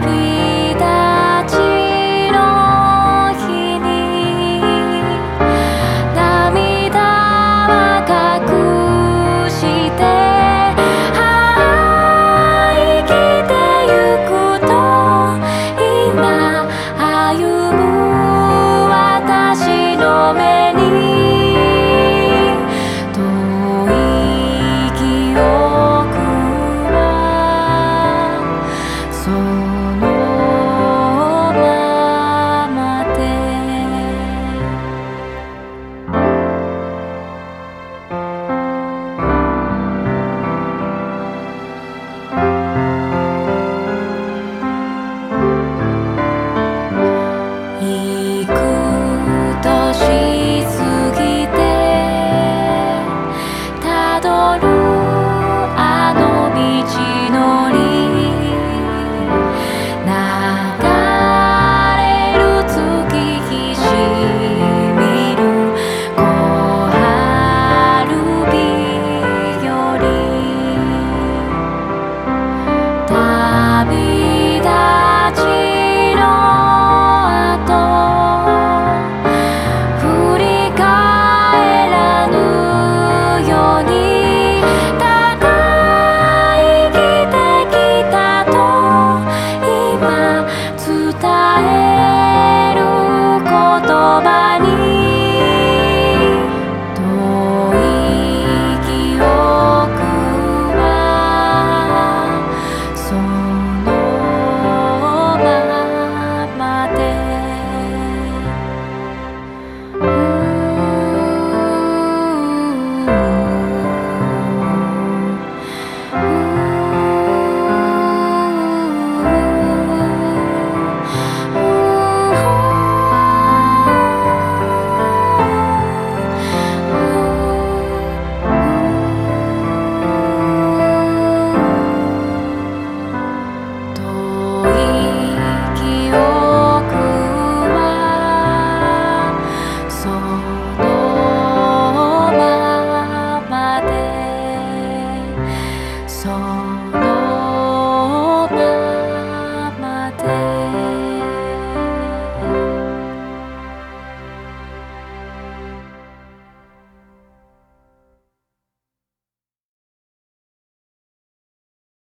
I'll be be